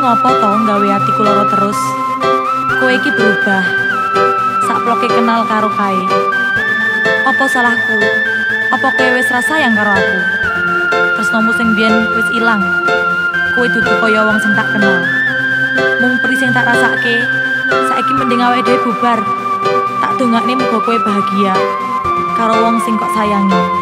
ngopo to nggawe atiku loro terus? Kowe iki berubah. Sak kenal karo kae. Apa salahku? Apa kowe wis rasa yang karo aku? Tresnomu sing biyen wis ilang. Kowe dudu koyo wong sing tak kenal. Mung pri sing tak rasake, saiki mending awake dhewe bubar. Tak dongakne muga kowe bahagia. Karo wong sing kok sayangi.